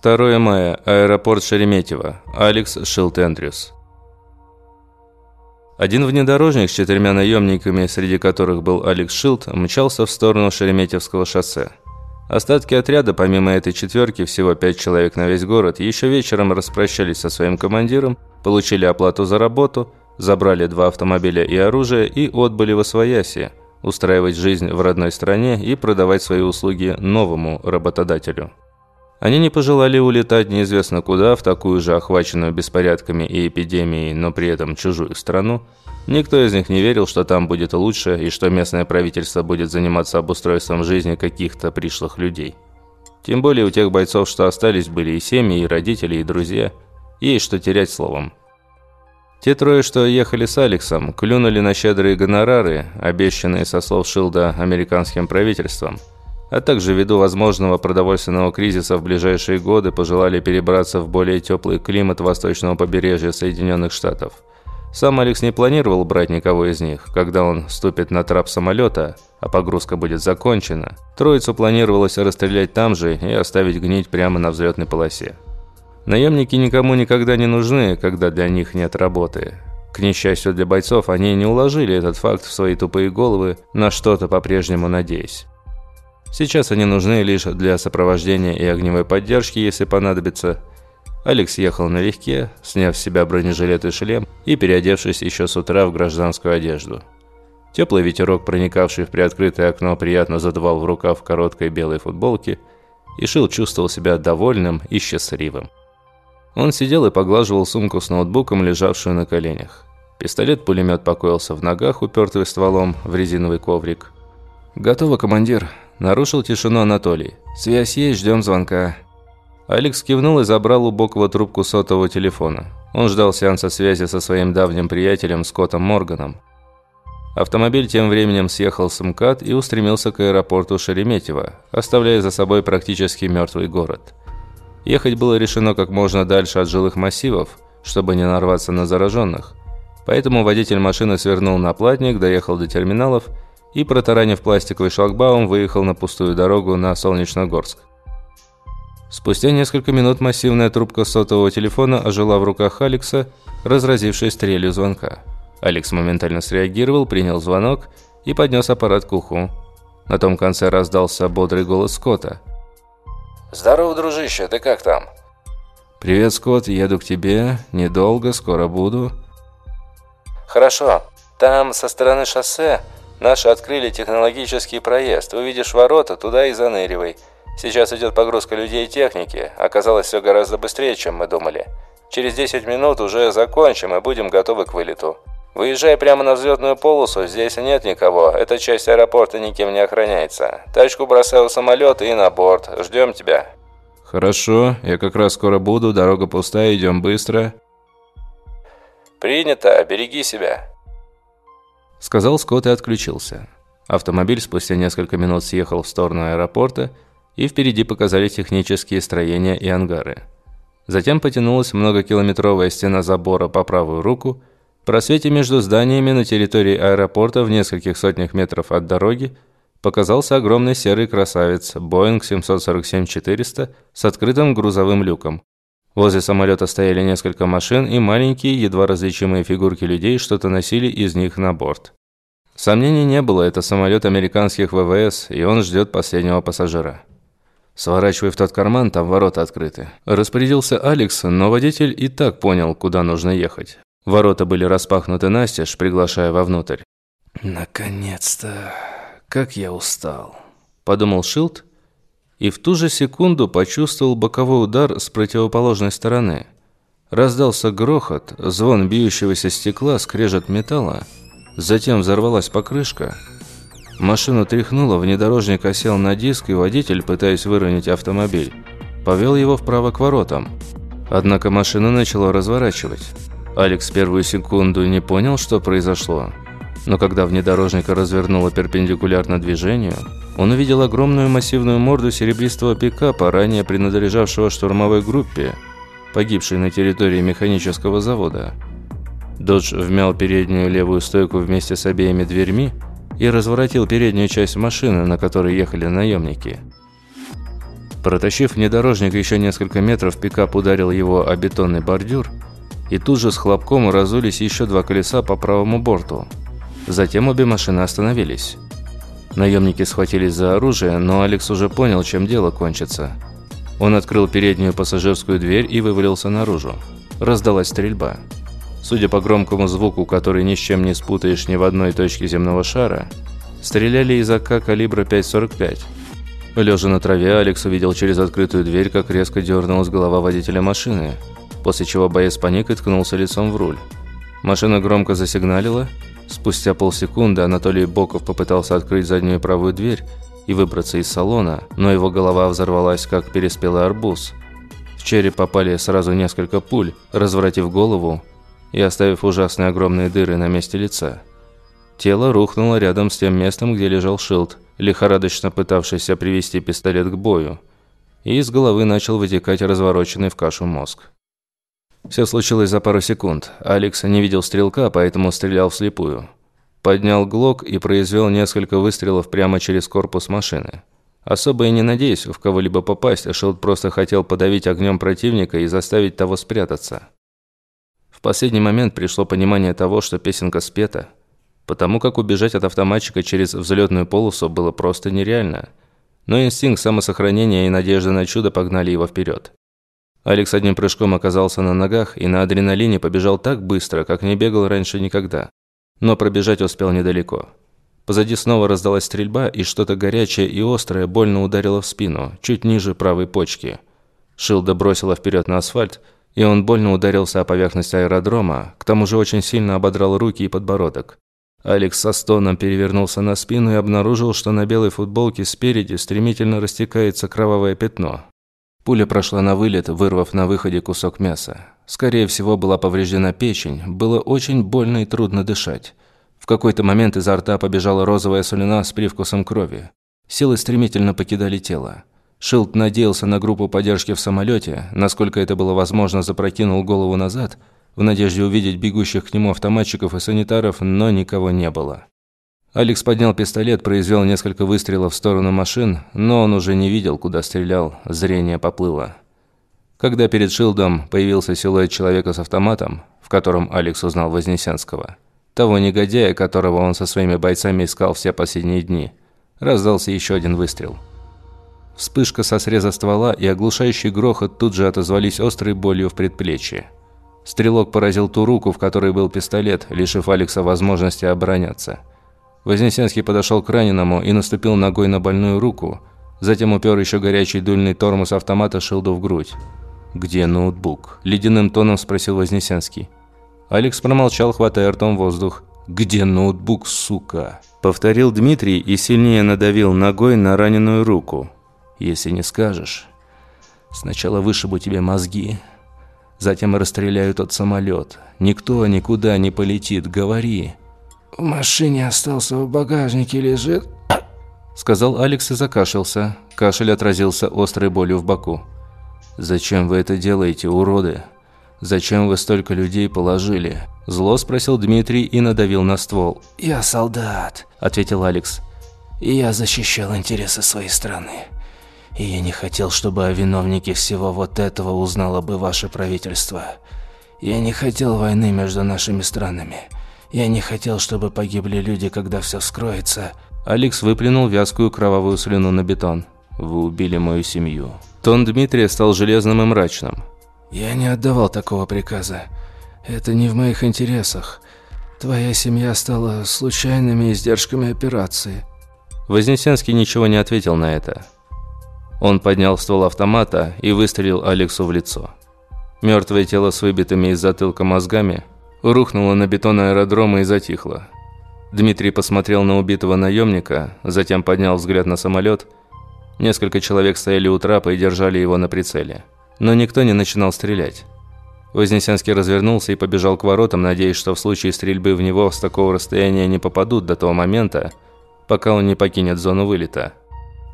2 мая. Аэропорт Шереметьево. Алекс Шилт Эндрюс. Один внедорожник с четырьмя наемниками, среди которых был Алекс Шилд, мчался в сторону Шереметьевского шоссе. Остатки отряда, помимо этой четверки, всего пять человек на весь город, еще вечером распрощались со своим командиром, получили оплату за работу, забрали два автомобиля и оружие и отбыли в Освояси, устраивать жизнь в родной стране и продавать свои услуги новому работодателю. Они не пожелали улетать неизвестно куда, в такую же охваченную беспорядками и эпидемией, но при этом чужую страну. Никто из них не верил, что там будет лучше и что местное правительство будет заниматься обустройством жизни каких-то пришлых людей. Тем более у тех бойцов, что остались, были и семьи, и родители, и друзья. Есть что терять словом. Те трое, что ехали с Алексом, клюнули на щедрые гонорары, обещанные со слов Шилда американским правительством – а также ввиду возможного продовольственного кризиса в ближайшие годы пожелали перебраться в более теплый климат восточного побережья Соединенных Штатов. Сам Алекс не планировал брать никого из них. Когда он ступит на трап самолета, а погрузка будет закончена, троицу планировалось расстрелять там же и оставить гнить прямо на взлетной полосе. Наемники никому никогда не нужны, когда для них нет работы. К несчастью для бойцов, они не уложили этот факт в свои тупые головы, на что-то по-прежнему надеясь. Сейчас они нужны лишь для сопровождения и огневой поддержки, если понадобится. Алекс ехал налегке, сняв с себя бронежилет и шлем и переодевшись еще с утра в гражданскую одежду. Теплый ветерок, проникавший в приоткрытое окно, приятно задувал в рукав короткой белой футболки, и Шил чувствовал себя довольным и счастливым. Он сидел и поглаживал сумку с ноутбуком, лежавшую на коленях. Пистолет-пулемет покоился в ногах, упертый стволом в резиновый коврик. «Готово, командир», Нарушил тишину Анатолий. «Связь есть, ждем звонка». Алекс кивнул и забрал у Бокова трубку сотового телефона. Он ждал сеанса связи со своим давним приятелем Скоттом Морганом. Автомобиль тем временем съехал с МКАД и устремился к аэропорту Шереметьево, оставляя за собой практически мертвый город. Ехать было решено как можно дальше от жилых массивов, чтобы не нарваться на зараженных. Поэтому водитель машины свернул на платник, доехал до терминалов и, протаранив пластиковый шлагбаум, выехал на пустую дорогу на Солнечногорск. Спустя несколько минут массивная трубка сотового телефона ожила в руках Алекса, разразившись стрелью звонка. Алекс моментально среагировал, принял звонок и поднес аппарат к уху. На том конце раздался бодрый голос Скотта. «Здорово, дружище, ты как там?» «Привет, Скотт, еду к тебе. Недолго, скоро буду». «Хорошо. Там, со стороны шоссе, Наши открыли технологический проезд. Увидишь ворота, туда и заныривай. Сейчас идет погрузка людей и техники. Оказалось все гораздо быстрее, чем мы думали. Через 10 минут уже закончим и будем готовы к вылету. Выезжай прямо на взлетную полосу, здесь нет никого. Эта часть аэропорта никем не охраняется. Тачку бросаю в самолет и на борт. Ждем тебя. Хорошо, я как раз скоро буду, дорога пустая, идем быстро. Принято, береги себя. Сказал Скотт и отключился. Автомобиль спустя несколько минут съехал в сторону аэропорта, и впереди показались технические строения и ангары. Затем потянулась многокилометровая стена забора по правую руку. В просвете между зданиями на территории аэропорта в нескольких сотнях метров от дороги показался огромный серый красавец Boeing 747-400 с открытым грузовым люком. Возле самолета стояли несколько машин, и маленькие, едва различимые фигурки людей что-то носили из них на борт. Сомнений не было, это самолет американских ВВС, и он ждет последнего пассажира. «Сворачивай в тот карман, там ворота открыты». Распорядился Алекс, но водитель и так понял, куда нужно ехать. Ворота были распахнуты настежь, приглашая вовнутрь. «Наконец-то! Как я устал!» – подумал Шилд и в ту же секунду почувствовал боковой удар с противоположной стороны. Раздался грохот, звон бьющегося стекла, скрежет металла. Затем взорвалась покрышка. Машину тряхнуло, внедорожник осел на диск, и водитель, пытаясь выровнять автомобиль, повел его вправо к воротам. Однако машина начала разворачивать. Алекс первую секунду не понял, что произошло. Но когда внедорожника развернуло перпендикулярно движению, он увидел огромную массивную морду серебристого пикапа, ранее принадлежавшего штурмовой группе, погибшей на территории механического завода. Додж вмял переднюю левую стойку вместе с обеими дверьми и разворотил переднюю часть машины, на которой ехали наемники. Протащив внедорожник еще несколько метров, пикап ударил его о бетонный бордюр, и тут же с хлопком разулись еще два колеса по правому борту. Затем обе машины остановились. Наемники схватились за оружие, но Алекс уже понял, чем дело кончится. Он открыл переднюю пассажирскую дверь и вывалился наружу. Раздалась стрельба. Судя по громкому звуку, который ни с чем не спутаешь ни в одной точке земного шара, стреляли из АК калибра 5.45. Лежа на траве, Алекс увидел через открытую дверь, как резко дернулась голова водителя машины, после чего боец паник и ткнулся лицом в руль. Машина громко засигналила. Спустя полсекунды Анатолий Боков попытался открыть заднюю правую дверь и выбраться из салона, но его голова взорвалась, как переспелый арбуз. В череп попали сразу несколько пуль, развратив голову и оставив ужасные огромные дыры на месте лица. Тело рухнуло рядом с тем местом, где лежал Шилд, лихорадочно пытавшийся привести пистолет к бою, и из головы начал вытекать развороченный в кашу мозг. Все случилось за пару секунд. Алекс не видел стрелка, поэтому стрелял вслепую. Поднял глок и произвел несколько выстрелов прямо через корпус машины. Особо и не надеясь в кого-либо попасть, а Шилд просто хотел подавить огнем противника и заставить того спрятаться. В последний момент пришло понимание того, что песенка спета, потому как убежать от автоматчика через взлетную полосу было просто нереально. Но инстинкт самосохранения и надежда на чудо погнали его вперед. Алекс одним прыжком оказался на ногах и на адреналине побежал так быстро, как не бегал раньше никогда. Но пробежать успел недалеко. Позади снова раздалась стрельба, и что-то горячее и острое больно ударило в спину, чуть ниже правой почки. Шилда бросила вперед на асфальт, и он больно ударился о поверхность аэродрома, к тому же очень сильно ободрал руки и подбородок. Алекс со стоном перевернулся на спину и обнаружил, что на белой футболке спереди стремительно растекается кровавое пятно. Пуля прошла на вылет, вырвав на выходе кусок мяса. Скорее всего, была повреждена печень, было очень больно и трудно дышать. В какой-то момент изо рта побежала розовая солена с привкусом крови. Силы стремительно покидали тело. Шилд надеялся на группу поддержки в самолете, насколько это было возможно, запрокинул голову назад, в надежде увидеть бегущих к нему автоматчиков и санитаров, но никого не было. Алекс поднял пистолет, произвел несколько выстрелов в сторону машин, но он уже не видел, куда стрелял, зрение поплыло. Когда перед Шилдом появился силуэт человека с автоматом, в котором Алекс узнал Вознесенского, того негодяя, которого он со своими бойцами искал все последние дни, раздался еще один выстрел – Вспышка со среза ствола и оглушающий грохот тут же отозвались острой болью в предплечье. Стрелок поразил ту руку, в которой был пистолет, лишив Алекса возможности обороняться. Вознесенский подошел к раненому и наступил ногой на больную руку, затем упер еще горячий дульный тормоз автомата Шилду в грудь. «Где ноутбук?» – ледяным тоном спросил Вознесенский. Алекс промолчал, хватая ртом воздух. «Где ноутбук, сука?» Повторил Дмитрий и сильнее надавил ногой на раненую руку. Если не скажешь, сначала вышибу тебе мозги, затем расстреляю тот самолет. Никто никуда не полетит, говори». «В машине остался, в багажнике лежит», — сказал Алекс и закашлялся. Кашель отразился острой болью в боку. «Зачем вы это делаете, уроды? Зачем вы столько людей положили?» Зло спросил Дмитрий и надавил на ствол. «Я солдат», — ответил Алекс. «И я защищал интересы своей страны. И я не хотел, чтобы о виновнике всего вот этого узнало бы ваше правительство. Я не хотел войны между нашими странами. Я не хотел, чтобы погибли люди, когда все вскроется. Алекс выплюнул вязкую кровавую слюну на бетон. Вы убили мою семью. Тон Дмитрия стал железным и мрачным. Я не отдавал такого приказа. Это не в моих интересах. Твоя семья стала случайными издержками операции. Вознесенский ничего не ответил на это. Он поднял ствол автомата и выстрелил Алексу в лицо. Мертвое тело с выбитыми из затылка мозгами рухнуло на бетон аэродрома и затихло. Дмитрий посмотрел на убитого наемника, затем поднял взгляд на самолет. Несколько человек стояли у трапа и держали его на прицеле. Но никто не начинал стрелять. Вознесенский развернулся и побежал к воротам, надеясь, что в случае стрельбы в него с такого расстояния не попадут до того момента, пока он не покинет зону вылета.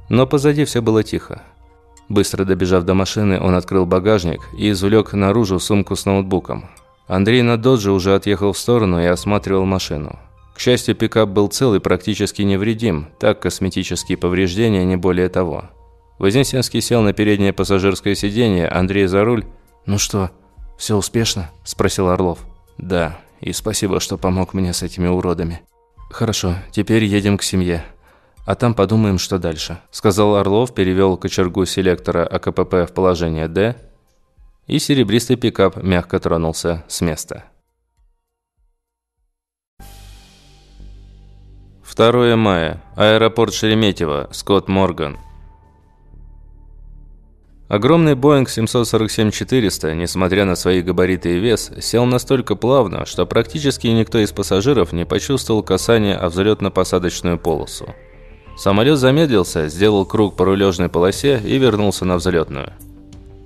Но позади все было тихо. Быстро добежав до машины, он открыл багажник и извлек наружу сумку с ноутбуком. Андрей на додже уже отъехал в сторону и осматривал машину. К счастью, пикап был цел и практически невредим, так косметические повреждения не более того. Вознесенский сел на переднее пассажирское сиденье, Андрей за руль. «Ну что, все успешно?» – спросил Орлов. «Да, и спасибо, что помог мне с этими уродами». «Хорошо, теперь едем к семье. А там подумаем, что дальше», – сказал Орлов, перевел кочергу селектора АКПП в положение «Д», и серебристый пикап мягко тронулся с места. 2 мая. Аэропорт Шереметьево. Скотт Морган. Огромный Boeing 747-400, несмотря на свои габариты и вес, сел настолько плавно, что практически никто из пассажиров не почувствовал касания о взлетно-посадочную полосу. Самолет замедлился, сделал круг по рулежной полосе и вернулся на взлетную.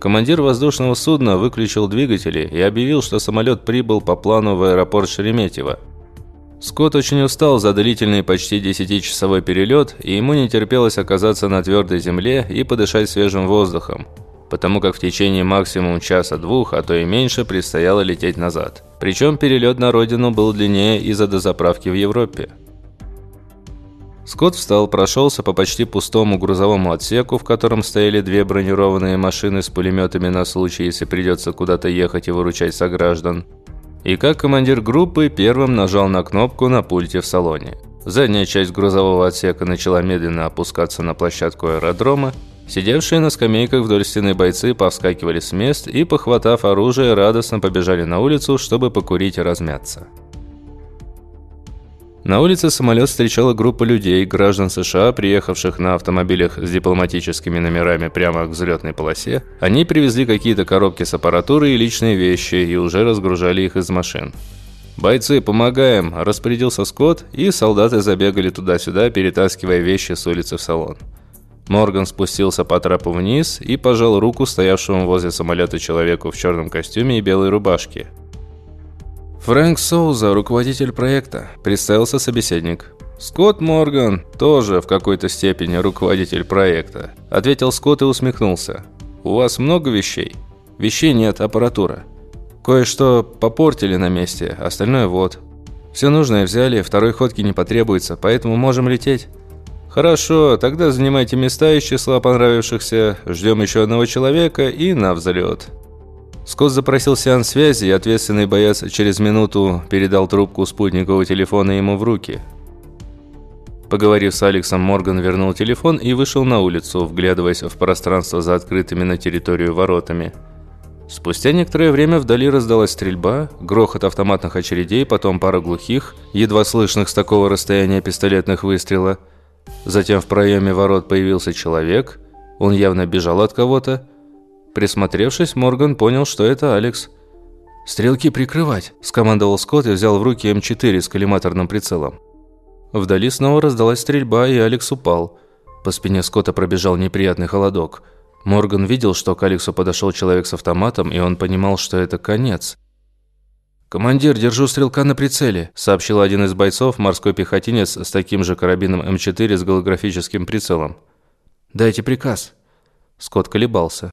Командир воздушного судна выключил двигатели и объявил, что самолет прибыл по плану в аэропорт Шереметьево, Скотт очень устал за длительный почти 10-часовой перелет, и ему не терпелось оказаться на твердой земле и подышать свежим воздухом, потому как в течение максимум часа-двух, а то и меньше, предстояло лететь назад. Причем перелет на родину был длиннее из-за дозаправки в Европе. Скотт встал, прошелся по почти пустому грузовому отсеку, в котором стояли две бронированные машины с пулеметами на случай, если придется куда-то ехать и выручать сограждан и как командир группы первым нажал на кнопку на пульте в салоне. Задняя часть грузового отсека начала медленно опускаться на площадку аэродрома. Сидевшие на скамейках вдоль стены бойцы повскакивали с мест и, похватав оружие, радостно побежали на улицу, чтобы покурить и размяться. На улице самолет встречала группа людей, граждан США, приехавших на автомобилях с дипломатическими номерами прямо к взлетной полосе. Они привезли какие-то коробки с аппаратурой и личные вещи и уже разгружали их из машин. «Бойцы, помогаем!» – распорядился Скотт, и солдаты забегали туда-сюда, перетаскивая вещи с улицы в салон. Морган спустился по трапу вниз и пожал руку стоявшему возле самолета человеку в черном костюме и белой рубашке. «Фрэнк Соуза, руководитель проекта», – представился собеседник. «Скотт Морган тоже в какой-то степени руководитель проекта», – ответил Скотт и усмехнулся. «У вас много вещей?» «Вещей нет, аппаратура. Кое-что попортили на месте, остальное вот. Все нужное взяли, второй ходки не потребуется, поэтому можем лететь». «Хорошо, тогда занимайте места из числа понравившихся, ждем еще одного человека и на взлет». Скотт запросил сеанс связи, и ответственный боец через минуту передал трубку спутникового телефона ему в руки. Поговорив с Алексом, Морган вернул телефон и вышел на улицу, вглядываясь в пространство за открытыми на территорию воротами. Спустя некоторое время вдали раздалась стрельба, грохот автоматных очередей, потом пара глухих, едва слышных с такого расстояния пистолетных выстрела. Затем в проеме ворот появился человек, он явно бежал от кого-то, Присмотревшись, Морган понял, что это Алекс. «Стрелки прикрывать!» – скомандовал Скотт и взял в руки М4 с коллиматорным прицелом. Вдали снова раздалась стрельба, и Алекс упал. По спине Скотта пробежал неприятный холодок. Морган видел, что к Алексу подошел человек с автоматом, и он понимал, что это конец. «Командир, держу стрелка на прицеле», – сообщил один из бойцов, морской пехотинец с таким же карабином М4 с голографическим прицелом. «Дайте приказ». Скотт колебался.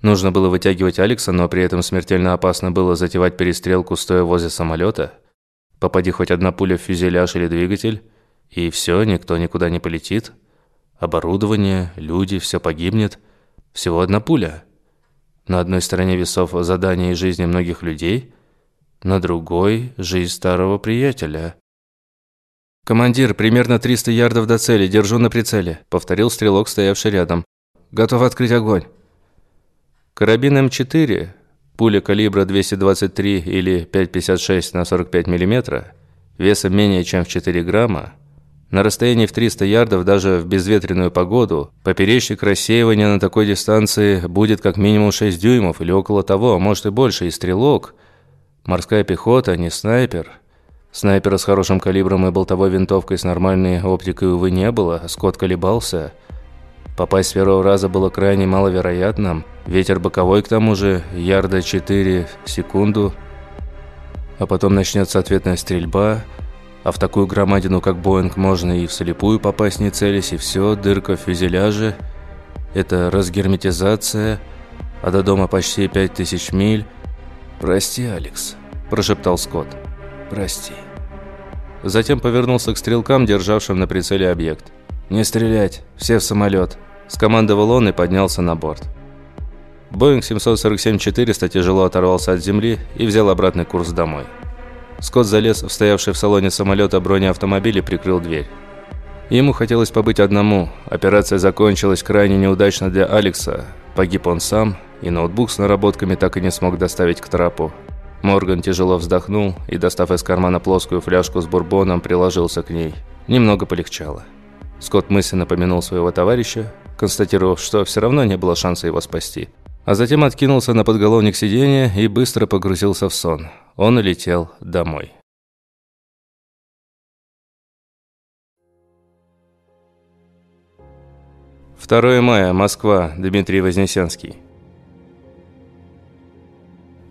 Нужно было вытягивать Алекса, но при этом смертельно опасно было затевать перестрелку, стоя возле самолета. Попади хоть одна пуля в фюзеляж или двигатель, и все, никто никуда не полетит. Оборудование, люди, все погибнет. Всего одна пуля. На одной стороне весов задание и жизни многих людей, на другой – жизнь старого приятеля. «Командир, примерно 300 ярдов до цели, держу на прицеле», – повторил стрелок, стоявший рядом. «Готов открыть огонь». Карабин М4, пуля калибра 223 или 5,56 на 45 мм, весом менее чем в 4 грамма, на расстоянии в 300 ярдов даже в безветренную погоду, поперечник рассеивания на такой дистанции будет как минимум 6 дюймов или около того, а может и больше, и стрелок. Морская пехота, не снайпер. Снайпера с хорошим калибром и болтовой винтовкой с нормальной оптикой, увы, не было, Скотт колебался – Попасть с первого раза было крайне маловероятным. Ветер боковой, к тому же, ярда 4 в секунду. А потом начнется ответная стрельба. А в такую громадину, как Боинг, можно и вслепую попасть не целясь, и все, дырка в фюзеляже. Это разгерметизация, а до дома почти 5000 миль. «Прости, Алекс», – прошептал Скотт. «Прости». Затем повернулся к стрелкам, державшим на прицеле объект. «Не стрелять, все в самолет». Скомандовал он и поднялся на борт. Боинг 747-400 тяжело оторвался от земли и взял обратный курс домой. Скотт залез в стоявший в салоне самолета бронеавтомобиль и прикрыл дверь. Ему хотелось побыть одному. Операция закончилась крайне неудачно для Алекса. Погиб он сам, и ноутбук с наработками так и не смог доставить к трапу. Морган тяжело вздохнул и, достав из кармана плоскую фляжку с бурбоном, приложился к ней. Немного полегчало. Скотт мысленно помянул своего товарища, констатировав, что все равно не было шанса его спасти. А затем откинулся на подголовник сиденья и быстро погрузился в сон. Он улетел домой. 2 мая, Москва, Дмитрий Вознесенский.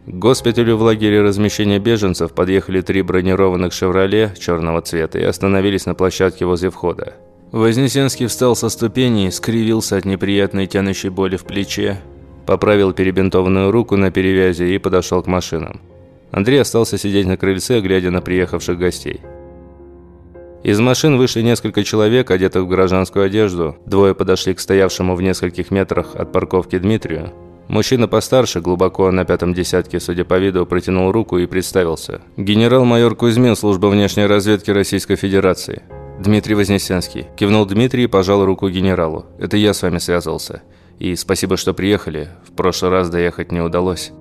К госпиталю в лагере размещения беженцев подъехали три бронированных «Шевроле» черного цвета и остановились на площадке возле входа. Вознесенский встал со ступеней, скривился от неприятной тянущей боли в плече, поправил перебинтованную руку на перевязи и подошел к машинам. Андрей остался сидеть на крыльце, глядя на приехавших гостей. Из машин вышли несколько человек, одетых в гражданскую одежду. Двое подошли к стоявшему в нескольких метрах от парковки Дмитрию. Мужчина постарше, глубоко на пятом десятке, судя по виду, протянул руку и представился. «Генерал-майор Кузьмин, служба внешней разведки Российской Федерации». «Дмитрий Вознесенский». Кивнул Дмитрий и пожал руку генералу. «Это я с вами связывался. И спасибо, что приехали. В прошлый раз доехать не удалось».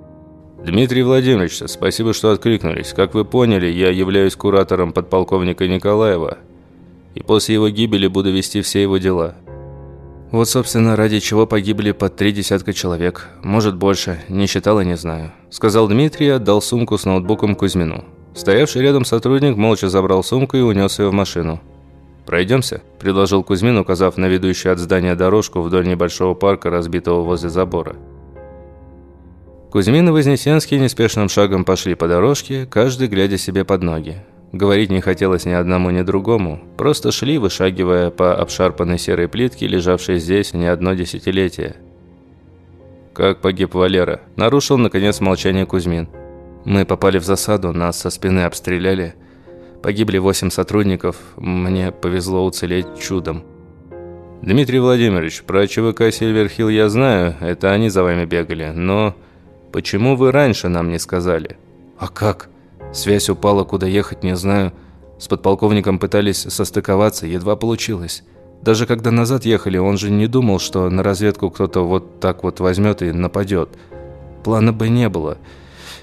«Дмитрий Владимирович, спасибо, что откликнулись. Как вы поняли, я являюсь куратором подполковника Николаева, и после его гибели буду вести все его дела». «Вот, собственно, ради чего погибли под три десятка человек. Может, больше. Не считал и не знаю», – сказал Дмитрий и отдал сумку с ноутбуком Кузьмину. Стоявший рядом сотрудник молча забрал сумку и унес ее в машину. «Пройдемся», – предложил Кузьмин, указав на ведущую от здания дорожку вдоль небольшого парка, разбитого возле забора. Кузьмин и Вознесенский неспешным шагом пошли по дорожке, каждый глядя себе под ноги. Говорить не хотелось ни одному, ни другому. Просто шли, вышагивая по обшарпанной серой плитке, лежавшей здесь не одно десятилетие. «Как погиб Валера?» Нарушил, наконец, молчание Кузьмин. «Мы попали в засаду, нас со спины обстреляли. Погибли восемь сотрудников. Мне повезло уцелеть чудом». «Дмитрий Владимирович, про ЧВК Сильверхилл я знаю, это они за вами бегали, но...» Почему вы раньше нам не сказали?» «А как? Связь упала, куда ехать, не знаю. С подполковником пытались состыковаться, едва получилось. Даже когда назад ехали, он же не думал, что на разведку кто-то вот так вот возьмет и нападет. Плана бы не было.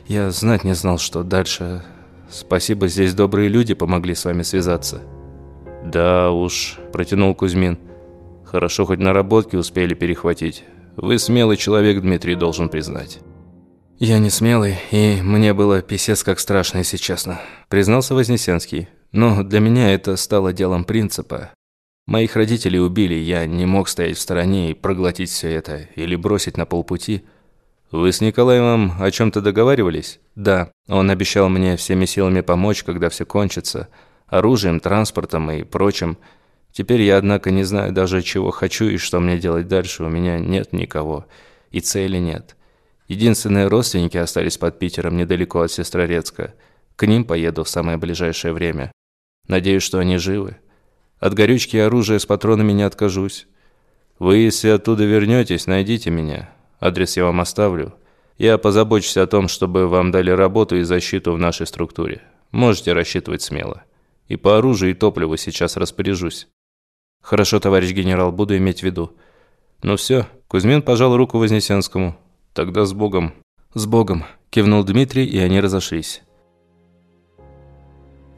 Я знать не знал, что дальше. Спасибо, здесь добрые люди помогли с вами связаться». «Да уж», – протянул Кузьмин. «Хорошо, хоть наработки успели перехватить. Вы смелый человек, Дмитрий, должен признать». «Я не смелый, и мне было писец как страшно, если честно», – признался Вознесенский. «Но для меня это стало делом принципа. Моих родителей убили, я не мог стоять в стороне и проглотить все это, или бросить на полпути». «Вы с Николаевым о чем-то договаривались?» «Да, он обещал мне всеми силами помочь, когда все кончится. Оружием, транспортом и прочим. Теперь я, однако, не знаю даже, чего хочу и что мне делать дальше. У меня нет никого. И цели нет». Единственные родственники остались под Питером, недалеко от Сестрорецка. К ним поеду в самое ближайшее время. Надеюсь, что они живы. От горючки и оружия с патронами не откажусь. Вы, если оттуда вернетесь, найдите меня. Адрес я вам оставлю. Я позабочусь о том, чтобы вам дали работу и защиту в нашей структуре. Можете рассчитывать смело. И по оружию, и топливу сейчас распоряжусь. Хорошо, товарищ генерал, буду иметь в виду. Ну все, Кузьмин пожал руку Вознесенскому. «Тогда с Богом». «С Богом», – кивнул Дмитрий, и они разошлись.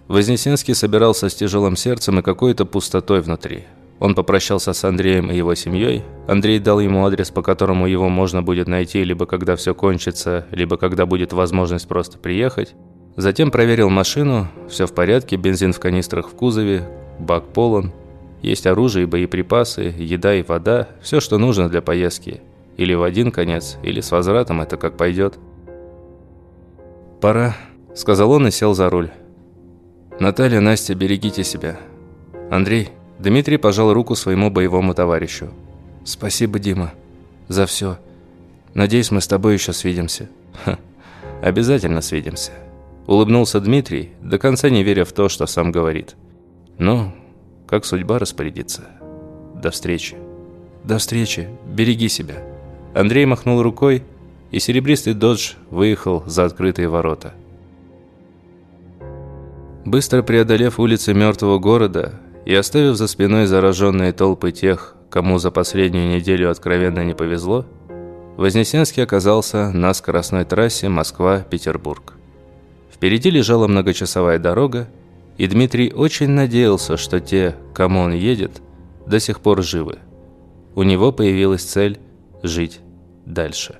Вознесенский собирался с тяжелым сердцем и какой-то пустотой внутри. Он попрощался с Андреем и его семьей. Андрей дал ему адрес, по которому его можно будет найти, либо когда все кончится, либо когда будет возможность просто приехать. Затем проверил машину, все в порядке, бензин в канистрах в кузове, бак полон, есть оружие и боеприпасы, еда и вода, все, что нужно для поездки – или в один конец, или с возвратом, это как пойдет. «Пора», – сказал он и сел за руль. «Наталья, Настя, берегите себя. Андрей». Дмитрий пожал руку своему боевому товарищу. «Спасибо, Дима, за все. Надеюсь, мы с тобой еще свидимся». Ха, «Обязательно свидимся», – улыбнулся Дмитрий, до конца не веря в то, что сам говорит. «Ну, как судьба распорядится. До встречи». До встречи. Береги себя». Андрей махнул рукой, и серебристый додж выехал за открытые ворота. Быстро преодолев улицы мертвого города и оставив за спиной зараженные толпы тех, кому за последнюю неделю откровенно не повезло, Вознесенский оказался на скоростной трассе Москва-Петербург. Впереди лежала многочасовая дорога, и Дмитрий очень надеялся, что те, кому он едет, до сих пор живы. У него появилась цель жить дальше.